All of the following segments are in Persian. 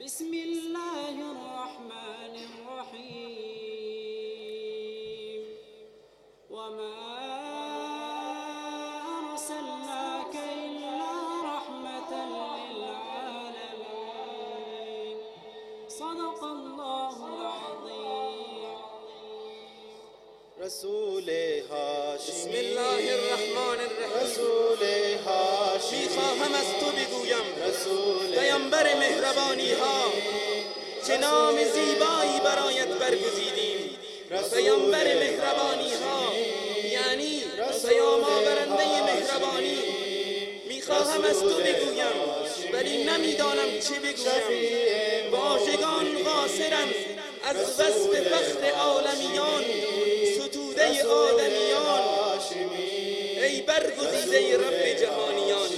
بسم الله الرحمن الرحيم. وما أرسلناك إلا رحمة للعالمين. صدق الله العظيم. رسول هاشمی بسم الله الرحمن الرحیم رسول هاشمی پیامبر مهربانی ها چه نام زیبایی برایت برگزیدیم. پیامبر مهربانی ها یعنی پیام آورنده مهربانی. می‌خواهم از تو بگویم ولی نمی‌دانم چه بگویم. واژگان قاصرند از وصف فخر عالمیان ستوده آدمیان. ای برگزیده رب جهانیان.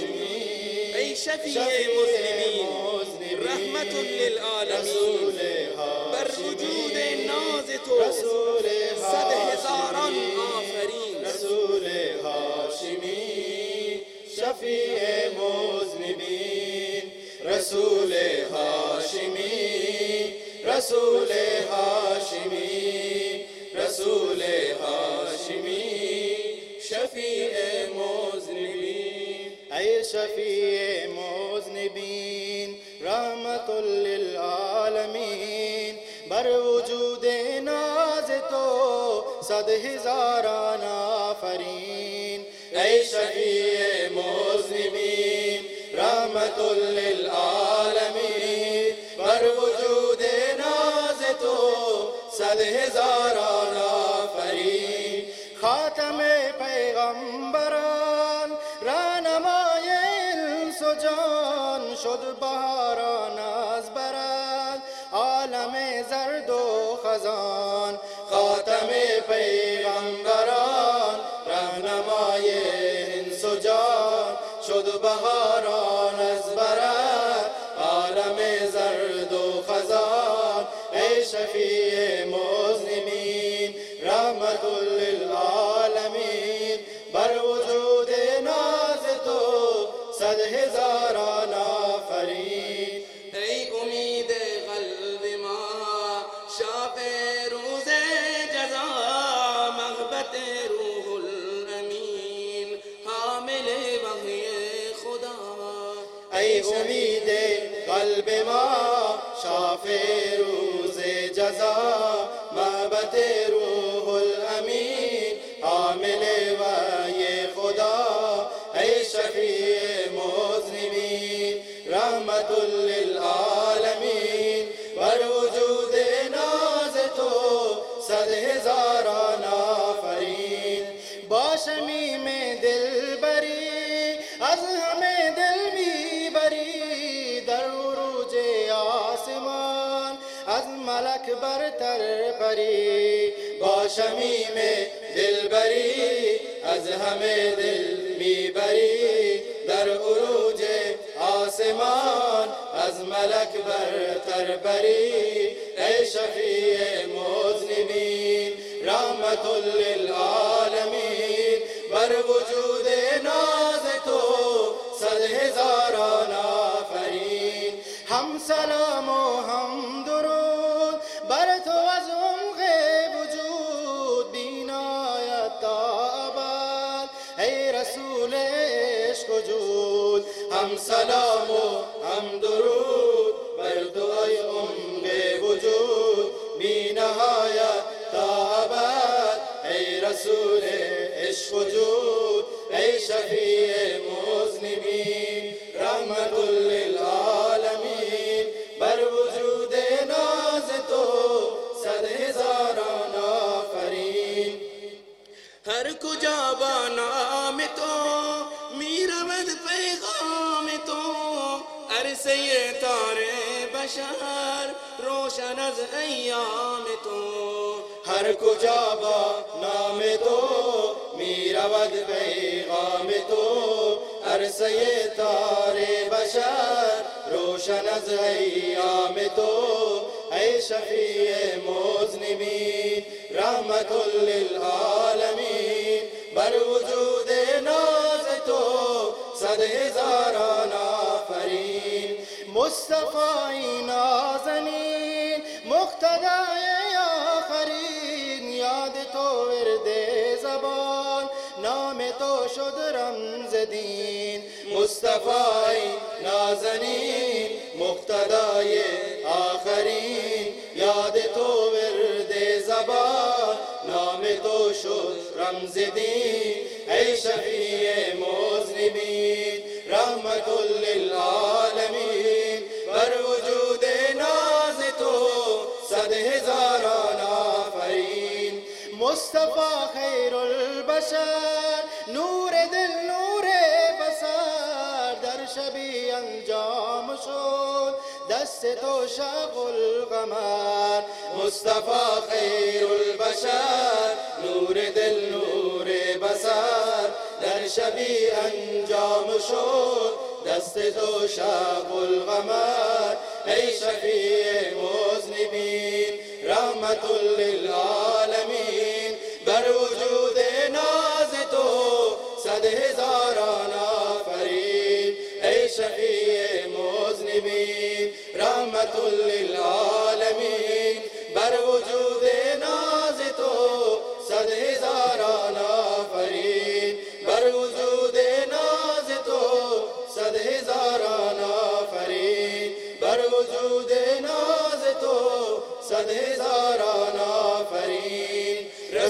ای شفیع للعالمین بر وجود ناز تو صد هزاران آفرین. رسول هاشمی شفیع مذنبین. رسول هاشمی رسول هاشمی. رسول هاشمی شفیع مذنبین. ای شفیع رحمت للعالمین. بر وجود ناز تو صد هزاران آفرین. ای شفیع مذنبین رحمت للعالمین. بر وجود ناز تو صد هزاران آفرین. خاتم پیغمبران جان شد بهاران از برد. عالم زرد و خزان خاتم پیغمبران رهنمای انس و جان. شد بهاران از برد عالم زرد و خزان. ای شفیع مذنبین رحمت للعالمین. بر وجود ناز تو صد هزاران ای امید قلب ما شاف روز جزا. ملک برتر پری با شمیم دل بری از همه دل می‌بری. در عروج آسمان از ملک برتر بری ای شفیع مذنبین رحمت للعالمین بر وجود ناز تو صد هزاران هم سلام و هم درود بر تو ای عمق وجود. بی نهایت تا ابد ای رسول عشق و جود ای شفیع مذنبین رحمت للعالمین. بر وجود ناز تو صد هزاران آفرین. هر کجا با نام تو می‌رود پیغام تو عرصه تار بشر روشن از ایام تو. هر کجا با نام تو می رود پیغام تو عرصه تار بشر روشن از ایام تو. ای شفیع مذنبین رحمت للعالمین بر وجود هزاران آفرین. مصطفی اینا مقتدای آخرین. یاد تو ورد زبان نام تو شد رمز دین. مصطفی نازنین مقتدای آخرین. یاد تو ورد زبان نام تو شد رمز دین. ای شفیع مذنبین رحمت للعالمین بر وجود ناز تو صد هزاران آفرین. مصطفی خیر البشر. نور دل نور بسر در شبی انجام شد. دست تو شق القمر. مصطفی خیر البشر. نور دل نور بسر در شبی انجام شد دست تو شق القمر. ای شفیع مذنبین رحمت للعالمین. بر وجود ناز تو صد هزاران آفرین. ای شفیع مذنبین رحمت للعالمین. بر وجود ناز تو صد هزاران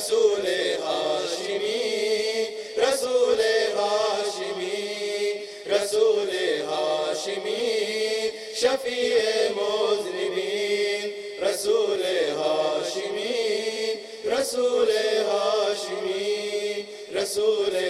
رسول هاشمی رسول هاشمی رسول هاشمی شفیع مذنبین رسول هاشمی رسول هاشمی رسول